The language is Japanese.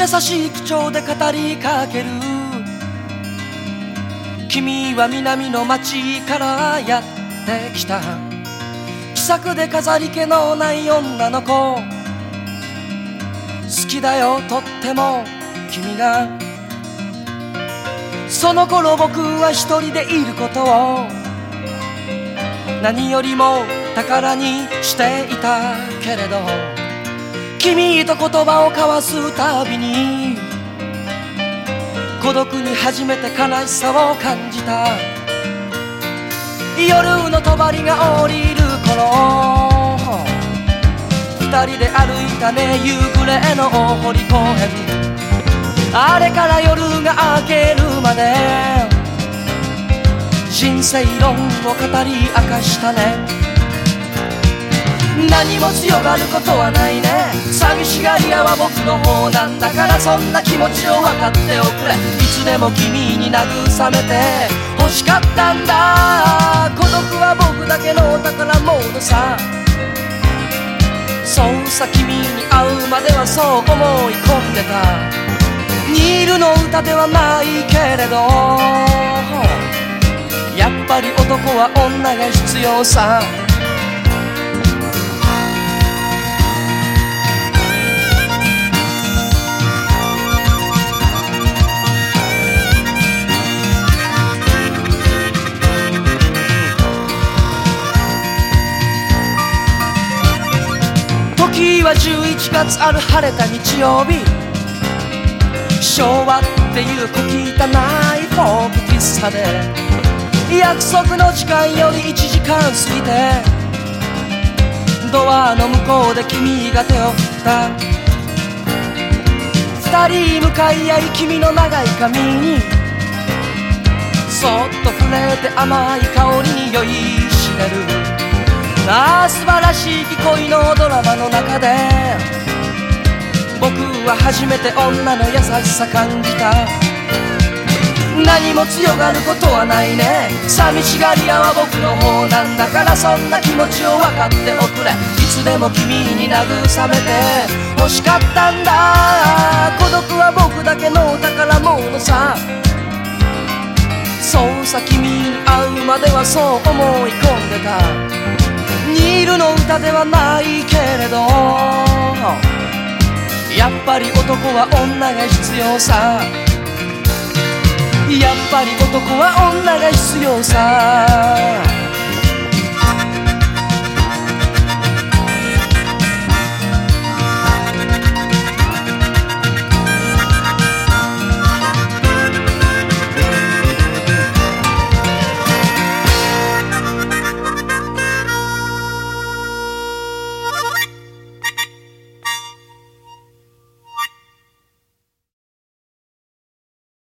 優しい口調で語りかける。君は南の町からやってきた。気さくで飾り気のない女の子。好きだよとっても君が。その頃僕は一人でいることを何よりも宝にしていたけれど。君と言葉を交わすたびに孤独に初めて悲しさを感じた。夜の帳が降りる頃二人で歩いたね夕暮れの大堀公園。あれから夜が明けるまで人生論を語り明かしたね。何も強がることはないね。寂しがり屋は僕の方なんだからそんな気持ちを分かっておくれ。いつでも君に慰めて欲しかったんだ。孤独は僕だけのお宝物さ。そうさ君に会うまではそう思い込んでた。ニールの歌ではないけれど。やっぱり男は女が必要さ。は11月ある晴れた日曜日。昭和っていう小汚いフォーク喫茶で。約束の時間より1時間過ぎて。ドアの向こうで君が手を振った。二人向かい合い君の長い髪に。そっと触れて甘い香りに酔いしめる。ああ素晴らしい恋のドラマの中で僕は初めて女の優しさ感じた。何も強がることはないね。寂しがり屋は僕の方なんだからそんな気持ちを分かっておくれ。いつでも君に慰めて欲しかったんだ。孤独は僕だけの宝物さ。そうさ君に会うまではそう思い込んでた。ニールの歌ではないけれどやっぱり男は女が必要さ。やっぱり男は女が必要さ。